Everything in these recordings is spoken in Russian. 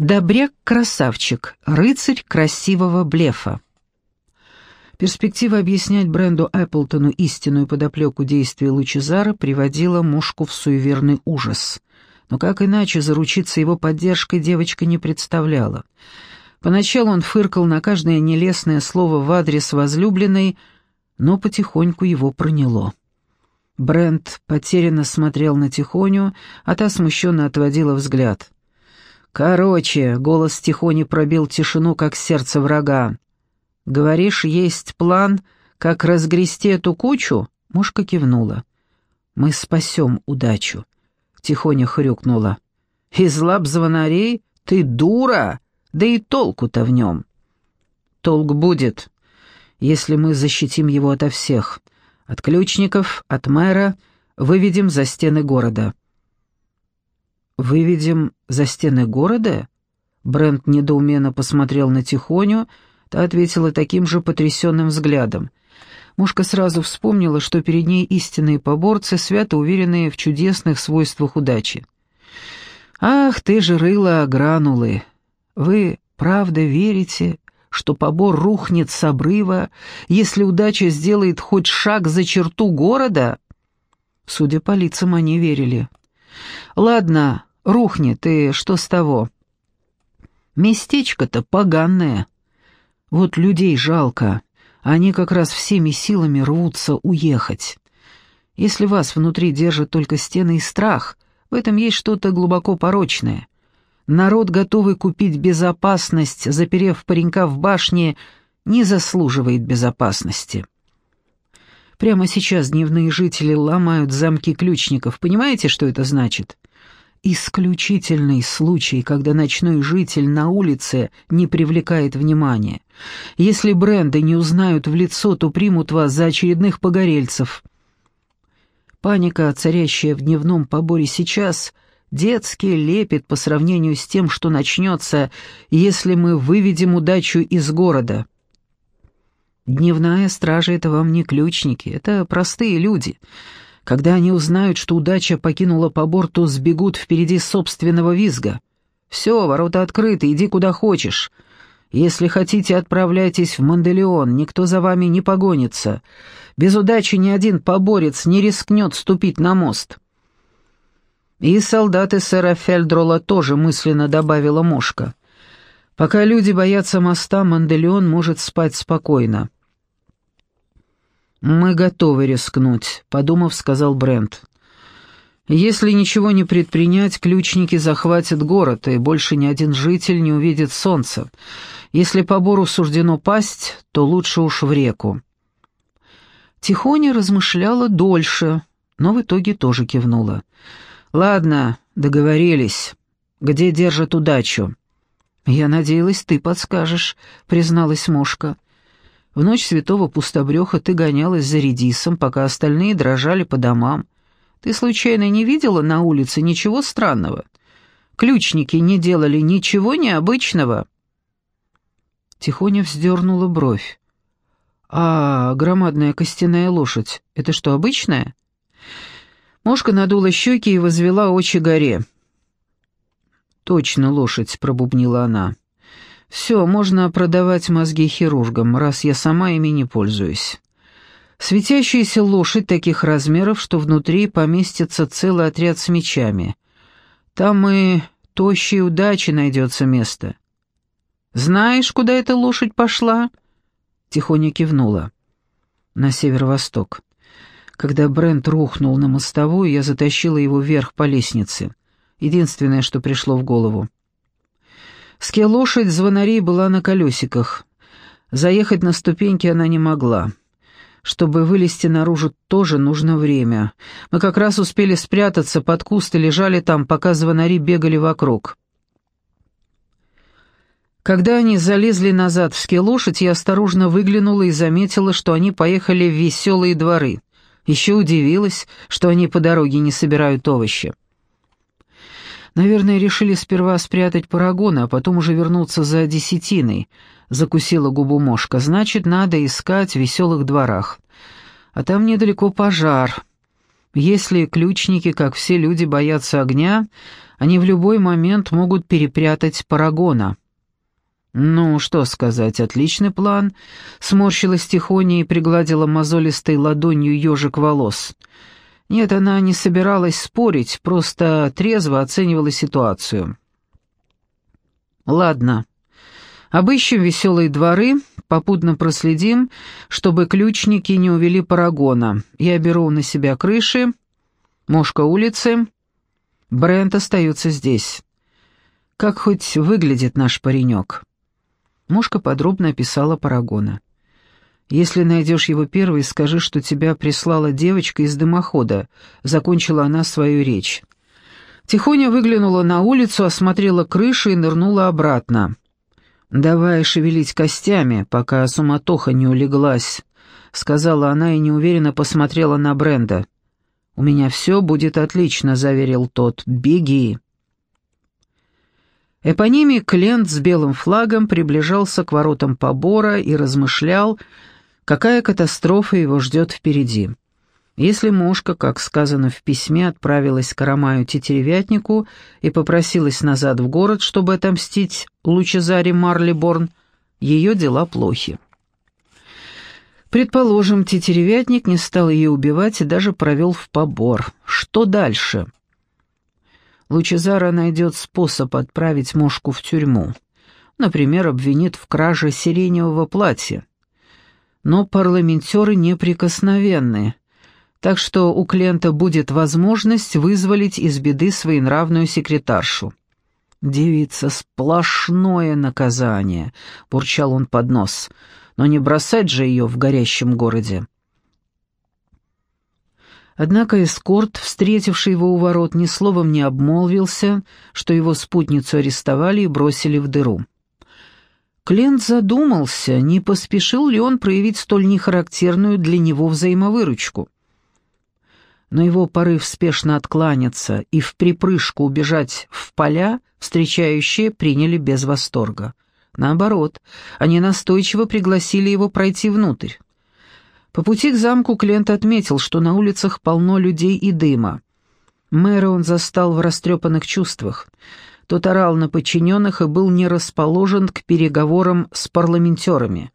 Добряк-красавчик, рыцарь красивого блефа. Перспектива объяснять Бренду Эпплтону истинную подоплеку действия Лучезара приводила мушку в суеверный ужас. Но как иначе заручиться его поддержкой девочка не представляла. Поначалу он фыркал на каждое нелестное слово в адрес возлюбленной, но потихоньку его проняло. Брент потерянно смотрел на Тихоню, а та смущенно отводила взгляд. «Короче», — голос Тихони пробил тишину, как сердце врага. «Говоришь, есть план, как разгрести эту кучу?» Мушка кивнула. «Мы спасем удачу», — Тихоня хрюкнула. «Из лап звонарей? Ты дура! Да и толку-то в нем!» «Толк будет, если мы защитим его ото всех. От ключников, от мэра, выведем за стены города». «Выведем за стены города?» Брент недоуменно посмотрел на Тихоню, та ответила таким же потрясенным взглядом. Мушка сразу вспомнила, что перед ней истинные поборцы, свято уверенные в чудесных свойствах удачи. «Ах ты же рыла гранулы! Вы правда верите, что побор рухнет с обрыва, если удача сделает хоть шаг за черту города?» Судя по лицам, они верили. «Ладно, Рухнет, и что с того? Местечко-то поганое. Вот людей жалко, они как раз всеми силами рвутся уехать. Если вас внутри держат только стены и страх, в этом есть что-то глубоко порочное. Народ, готовый купить безопасность, заперев паренька в башне, не заслуживает безопасности. Прямо сейчас дневные жители ломают замки ключников. Понимаете, что это значит? Исключительный случай, когда ночной житель на улице не привлекает внимания. Если бренды не узнают в лицо, то примут вас за очередных погорельцев. Паника, царящая в дневном поборе сейчас, детский лепет по сравнению с тем, что начнется, если мы выведем удачу из города. Дневная стража — это вам не ключники, это простые люди — когда они узнают, что удача покинула по борту, сбегут впереди собственного визга. Все, ворота открыты, иди куда хочешь. Если хотите, отправляйтесь в Манделеон, никто за вами не погонится. Без удачи ни один поборец не рискнет ступить на мост». И солдаты сэра Фельдрола тоже мысленно добавила Мошка. Пока люди боятся моста, Манделеон может спать спокойно. «Мы готовы рискнуть», — подумав, сказал Брент. «Если ничего не предпринять, ключники захватят город, и больше ни один житель не увидит солнца. Если побору суждено пасть, то лучше уж в реку». Тихоня размышляла дольше, но в итоге тоже кивнула. «Ладно, договорились. Где держат удачу?» «Я надеялась, ты подскажешь», — призналась Мошка. В ночь святого пустобреха ты гонялась за редисом, пока остальные дрожали по домам. Ты случайно не видела на улице ничего странного? Ключники не делали ничего необычного?» Тихоня вздернула бровь. «А громадная костяная лошадь — это что, обычная?» Мошка надула щеки и возвела очи горе. «Точно лошадь», — пробубнила она. Все, можно продавать мозги хирургам, раз я сама ими не пользуюсь. Светящаяся лошадь таких размеров, что внутри поместится целый отряд с мечами. Там и тощей удачи найдется место. «Знаешь, куда эта лошадь пошла?» Тихоня кивнула. «На северо-восток. Когда Брент рухнул на мостовую, я затащила его вверх по лестнице. Единственное, что пришло в голову. Скелошадь звонарей была на колесиках. Заехать на ступеньки она не могла. Чтобы вылезти наружу, тоже нужно время. Мы как раз успели спрятаться под куст и лежали там, пока звонари бегали вокруг. Когда они залезли назад в скелошадь, я осторожно выглянула и заметила, что они поехали в веселые дворы. Еще удивилась, что они по дороге не собирают овощи. Наверное, решили сперва спрятать парагоны, а потом уже вернуться за десятиной. Закусила губу мошка. Значит, надо искать в веселых дворах. А там недалеко пожар. Если ключники, как все люди, боятся огня, они в любой момент могут перепрятать парагона. «Ну, что сказать, отличный план», — сморщилась Тихоня и пригладила мозолистой ладонью ежик волос. Нет, она не собиралась спорить, просто трезво оценивала ситуацию. «Ладно, обыщем веселые дворы, попутно проследим, чтобы ключники не увели парагона. Я беру на себя крыши, мошка улицы, Брент остается здесь. Как хоть выглядит наш паренек?» Мушка подробно описала Парагона. «Если найдешь его первый, скажи, что тебя прислала девочка из дымохода», — закончила она свою речь. Тихоня выглянула на улицу, осмотрела крышу и нырнула обратно. «Давай шевелить костями, пока суматоха не улеглась», — сказала она и неуверенно посмотрела на Бренда. «У меня все будет отлично», — заверил тот. «Беги». Эпонимик Лент с белым флагом приближался к воротам побора и размышлял, какая катастрофа его ждет впереди. Если мушка, как сказано в письме, отправилась к Арамаю Тетеревятнику и попросилась назад в город, чтобы отомстить Лучезаре Марлиборн, ее дела плохи. Предположим, Тетеревятник не стал ее убивать и даже провел в побор. Что дальше? — Лучезара найдет способ отправить мушку в тюрьму. Например, обвинит в краже сиреневого платья. Но парламентеры неприкосновенны, так что у клиента будет возможность вызволить из беды своенравную секретаршу. «Девица, сплошное наказание», — бурчал он под нос, — «но не бросать же ее в горящем городе». Однако эскорт, встретивший его у ворот, ни словом не обмолвился, что его спутницу арестовали и бросили в дыру. Клент задумался, не поспешил ли он проявить столь нехарактерную для него взаимовыручку. Но его порыв спешно откланяться и в припрыжку убежать в поля встречающие приняли без восторга. Наоборот, они настойчиво пригласили его пройти внутрь. По пути к замку Клент отметил, что на улицах полно людей и дыма. Мэра он застал в растрепанных чувствах. Тот орал на подчиненных и был не расположен к переговорам с парламентерами.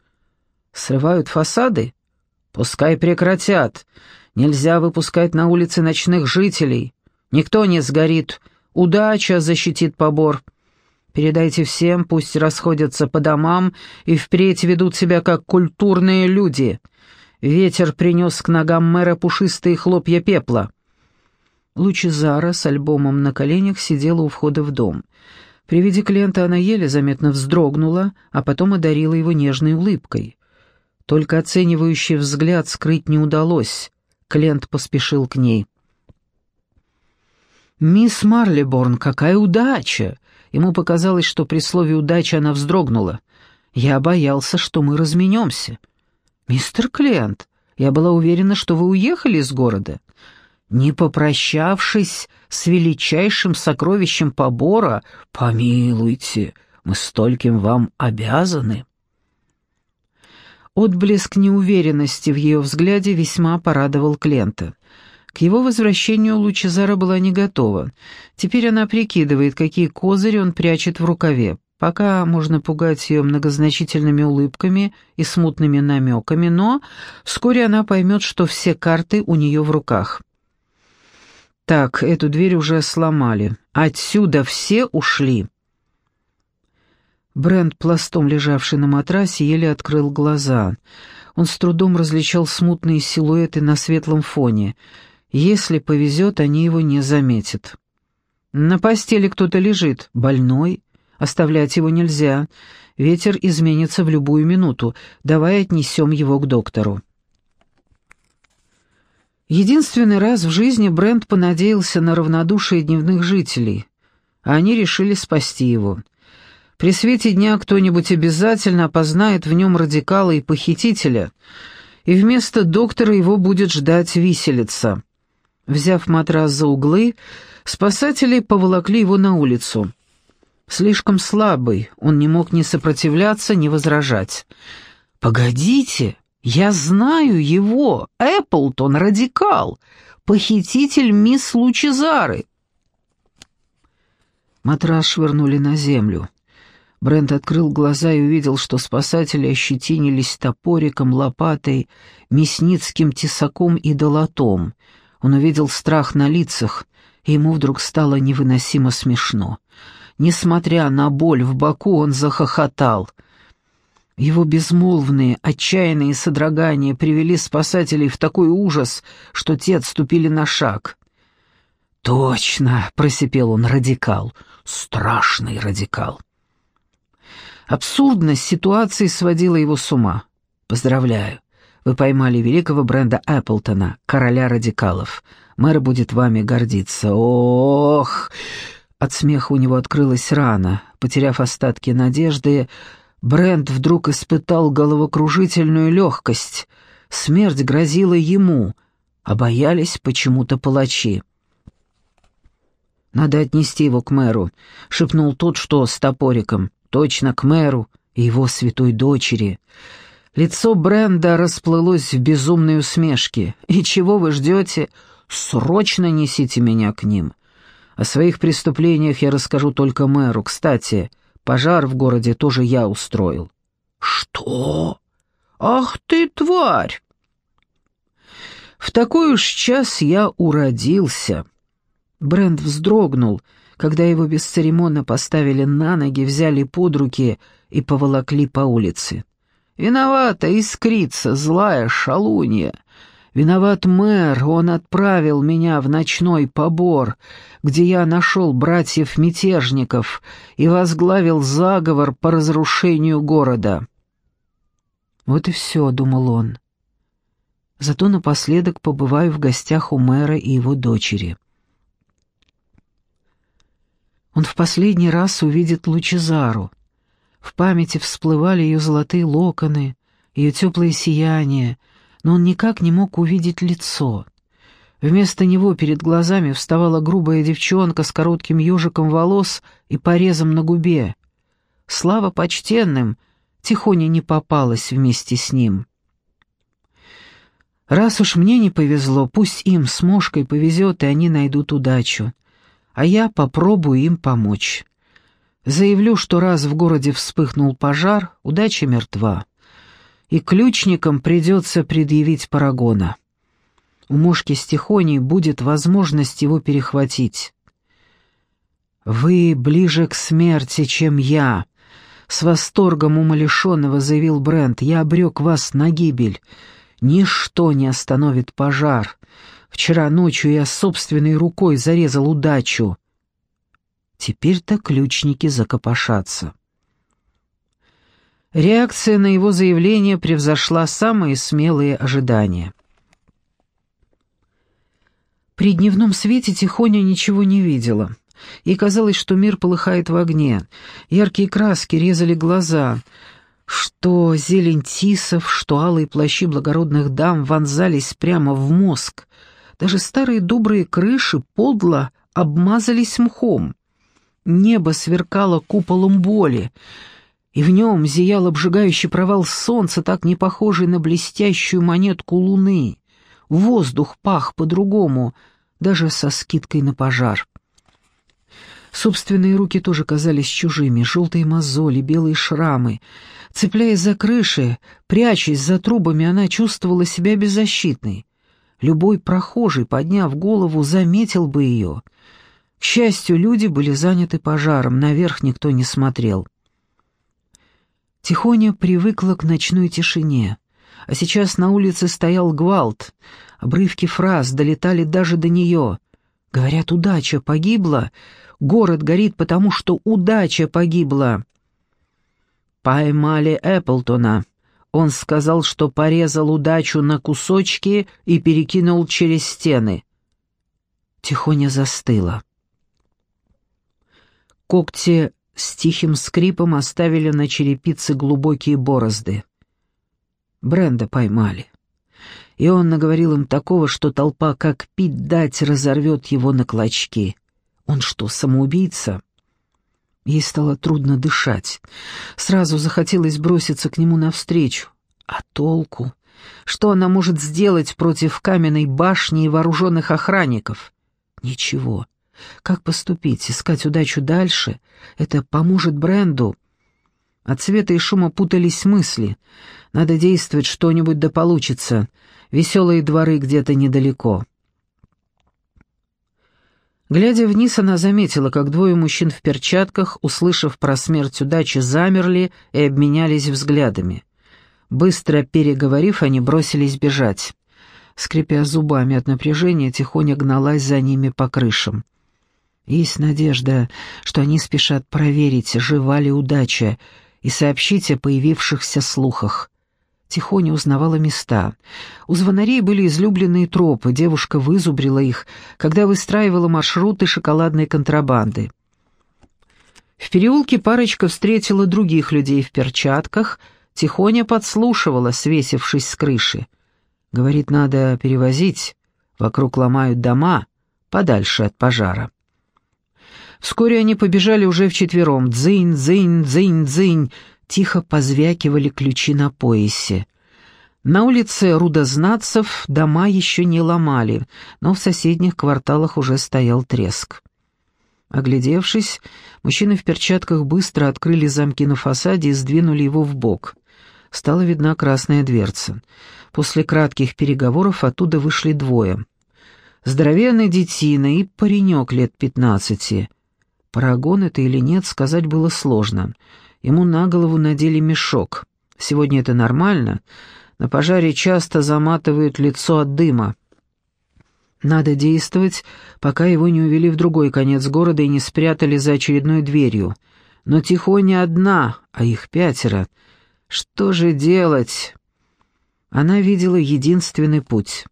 «Срывают фасады? Пускай прекратят. Нельзя выпускать на улицы ночных жителей. Никто не сгорит. Удача защитит побор. Передайте всем, пусть расходятся по домам и впредь ведут себя как культурные люди». Ветер принес к ногам мэра пушистые хлопья пепла. Лучезара с альбомом на коленях сидела у входа в дом. При виде клиента она еле заметно вздрогнула, а потом одарила его нежной улыбкой. Только оценивающий взгляд скрыть не удалось. Клиент поспешил к ней. «Мисс Марлиборн, какая удача!» Ему показалось, что при слове «удача» она вздрогнула. «Я боялся, что мы разменемся». «Мистер Клент, я была уверена, что вы уехали из города. Не попрощавшись с величайшим сокровищем побора, помилуйте, мы стольким вам обязаны». Отблеск неуверенности в ее взгляде весьма порадовал Клента. К его возвращению Лучезара была не готова. Теперь она прикидывает, какие козыри он прячет в рукаве. Пока можно пугать ее многозначительными улыбками и смутными намеками, но вскоре она поймет, что все карты у нее в руках. Так, эту дверь уже сломали. Отсюда все ушли. Брент, пластом лежавший на матрасе, еле открыл глаза. Он с трудом различал смутные силуэты на светлом фоне. Если повезет, они его не заметят. На постели кто-то лежит, больной, Оставлять его нельзя. Ветер изменится в любую минуту. Давай отнесем его к доктору. Единственный раз в жизни Брент понадеялся на равнодушие дневных жителей, а они решили спасти его. При свете дня кто-нибудь обязательно опознает в нем радикала и похитителя, и вместо доктора его будет ждать виселица. Взяв матрас за углы, спасатели поволокли его на улицу. Слишком слабый, он не мог ни сопротивляться, ни возражать. «Погодите, Я знаю его, Эпплтон, радикал, похититель мисс Лучезары. Матрас швырнули на землю. Брент открыл глаза и увидел, что спасатели ощетинились топориком, лопатой, мясницким тесаком и долотом. Он увидел страх на лицах, и ему вдруг стало невыносимо смешно. Несмотря на боль в боку, он захохотал — его безмолвные, отчаянные содрогания привели спасателей в такой ужас, что те отступили на шаг. «Точно!» — просипел он, радикал. «Страшный радикал!» Абсурдность ситуации сводила его с ума. «Поздравляю! Вы поймали великого бренда Эпплтона, короля радикалов. Мэр будет вами гордиться. Ох!» От смеха у него открылась рана. Потеряв остатки надежды, Брент вдруг испытал головокружительную легкость. Смерть грозила ему, а боялись почему-то палачи. «Надо отнести его к мэру», — шепнул тот, что с топориком. «Точно к мэру и его святой дочери». Лицо Бренда расплылось в безумной усмешке. «И чего вы ждете? Срочно несите меня к ним. О своих преступлениях я расскажу только мэру. Кстати, Пожар в городе тоже я устроил». «Что? Ах ты, тварь!» В такой уж час я уродился. Брент вздрогнул, когда его бесцеремонно поставили на ноги, взяли под руки и поволокли по улице. «Виновата искрица, злая шалунья. Виноват мэр, он отправил меня в ночной побор, где я нашел братьев-мятежников и возглавил заговор по разрушению города. Вот и все, — думал он. Зато напоследок побываю в гостях у мэра и его дочери. Он в последний раз увидит Лучезару. В памяти всплывали ее золотые локоны, ее теплое сияние — но он никак не мог увидеть лицо. Вместо него перед глазами вставала грубая девчонка с коротким ежиком волос и порезом на губе. Слава почтенным, Тихоня не попалась вместе с ним. Раз уж мне не повезло, пусть им с Мошкой повезет, и они найдут удачу. А я попробую им помочь. Заявлю, что раз в городе вспыхнул пожар, удача мертва и ключникам придется предъявить парагона. У мушки Стихонии будет возможность его перехватить. «Вы ближе к смерти, чем я», — с восторгом умалишенного заявил Брент. «Я обрек вас на гибель. Ничто не остановит пожар. Вчера ночью я собственной рукой зарезал удачу. Теперь-то ключники закопошатся». Реакция на его заявление превзошла самые смелые ожидания. При дневном свете Тихоня ничего не видела. Ей казалось, что мир полыхает в огне. Яркие краски резали глаза. Что зелень тисов, что алые плащи благородных дам вонзались прямо в мозг. Даже старые добрые крыши подло обмазались мхом. Небо сверкало куполом боли и в нем зиял обжигающий провал солнца, так не похожий на блестящую монетку луны. Воздух пах по-другому, даже со скидкой на пожар. Собственные руки тоже казались чужими, желтые мозоли, белые шрамы. Цепляясь за крыши, прячась за трубами, она чувствовала себя беззащитной. Любой прохожий, подняв голову, заметил бы ее. К счастью, люди были заняты пожаром, наверх никто не смотрел. Тихоня привыкла к ночной тишине, а сейчас на улице стоял гвалт. Обрывки фраз долетали даже до нее. Говорят, удача погибла, город горит, потому что удача погибла. Поймали Эпплтона. Он сказал, что порезал удачу на кусочки и перекинул через стены. Тихоня застыла. Когти с тихим скрипом оставили на черепице глубокие борозды. Бренда поймали. И он наговорил им такого, что толпа, как пить дать, разорвет его на клочки. Он что, самоубийца? Ей стало трудно дышать. Сразу захотелось броситься к нему навстречу. А толку? Что она может сделать против каменной башни и вооруженных охранников? Ничего. Как поступить? Искать удачу дальше? Это поможет Бренду? От света и шума путались мысли. Надо действовать, что-нибудь да получится. Веселые дворы где-то недалеко. Глядя вниз, она заметила, как двое мужчин в перчатках, услышав про смерть удачи, замерли и обменялись взглядами. Быстро переговорив, они бросились бежать. Скрипя зубами от напряжения, тихоня гналась за ними по крышам. Есть надежда, что они спешат проверить, жива ли удача, и сообщить о появившихся слухах. Тихоня узнавала места. У звонарей были излюбленные тропы, девушка вызубрила их, когда выстраивала маршруты шоколадной контрабанды. В переулке парочка встретила других людей в перчатках, Тихоня подслушивала, свесившись с крыши. Говорит, надо перевозить, вокруг ломают дома, подальше от пожара. Вскоре они побежали уже вчетвером. Дзынь, дзынь, дзынь, дзынь. Тихо позвякивали ключи на поясе. На улице Рудознатцев дома еще не ломали, но в соседних кварталах уже стоял треск. Оглядевшись, мужчины в перчатках быстро открыли замки на фасаде и сдвинули его в бок. Стала видна красная дверца. После кратких переговоров оттуда вышли двое. Здоровенный детина и паренек лет пятнадцати. Парагон это или нет, сказать было сложно. Ему на голову надели мешок. Сегодня это нормально. На пожаре часто заматывают лицо от дыма. Надо действовать, пока его не увели в другой конец города и не спрятали за очередной дверью. Но Тихоня одна, а их пятеро. Что же делать? Она видела единственный путь.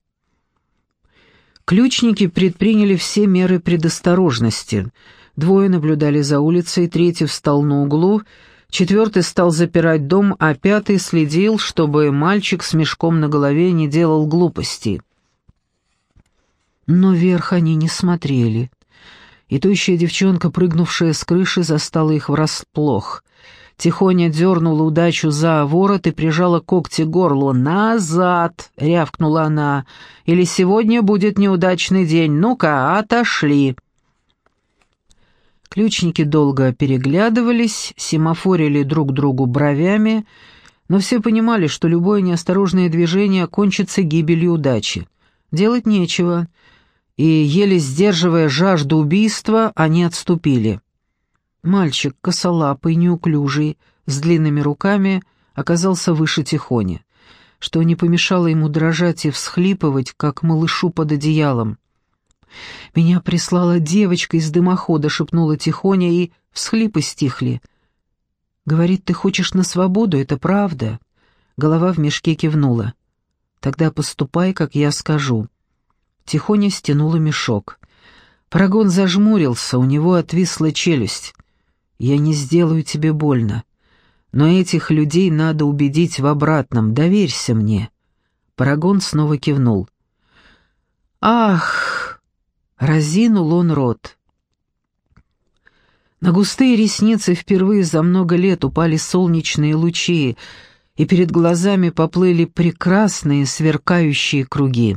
Ключники предприняли все меры предосторожности — Двое наблюдали за улицей, третий встал на углу, четвертый стал запирать дом, а пятый следил, чтобы мальчик с мешком на голове не делал глупостей. Но вверх они не смотрели. И тощая девчонка, прыгнувшая с крыши, застала их врасплох. Тихоня дернула удачу за ворот и прижала когти к горлу. «Назад!» — рявкнула она. «Или сегодня будет неудачный день. Ну-ка, отошли!» Ключники долго переглядывались, семафорили друг другу бровями, но все понимали, что любое неосторожное движение кончится гибелью удачи. Делать нечего, и, еле сдерживая жажду убийства, они отступили. Мальчик, косолапый, неуклюжий, с длинными руками, оказался выше Тихони, что не помешало ему дрожать и всхлипывать, как малышу под одеялом. «Меня прислала девочка из дымохода», — шепнула Тихоня, и всхлипы стихли. «Говорит, ты хочешь на свободу, это правда?» Голова в мешке кивнула. «Тогда поступай, как я скажу». Тихоня стянула мешок. Парагон зажмурился, у него отвисла челюсть. «Я не сделаю тебе больно. Но этих людей надо убедить в обратном. Доверься мне». Парагон снова кивнул. «Ах!» Разинул он рот. На густые ресницы впервые за много лет упали солнечные лучи, и перед глазами поплыли прекрасные сверкающие круги.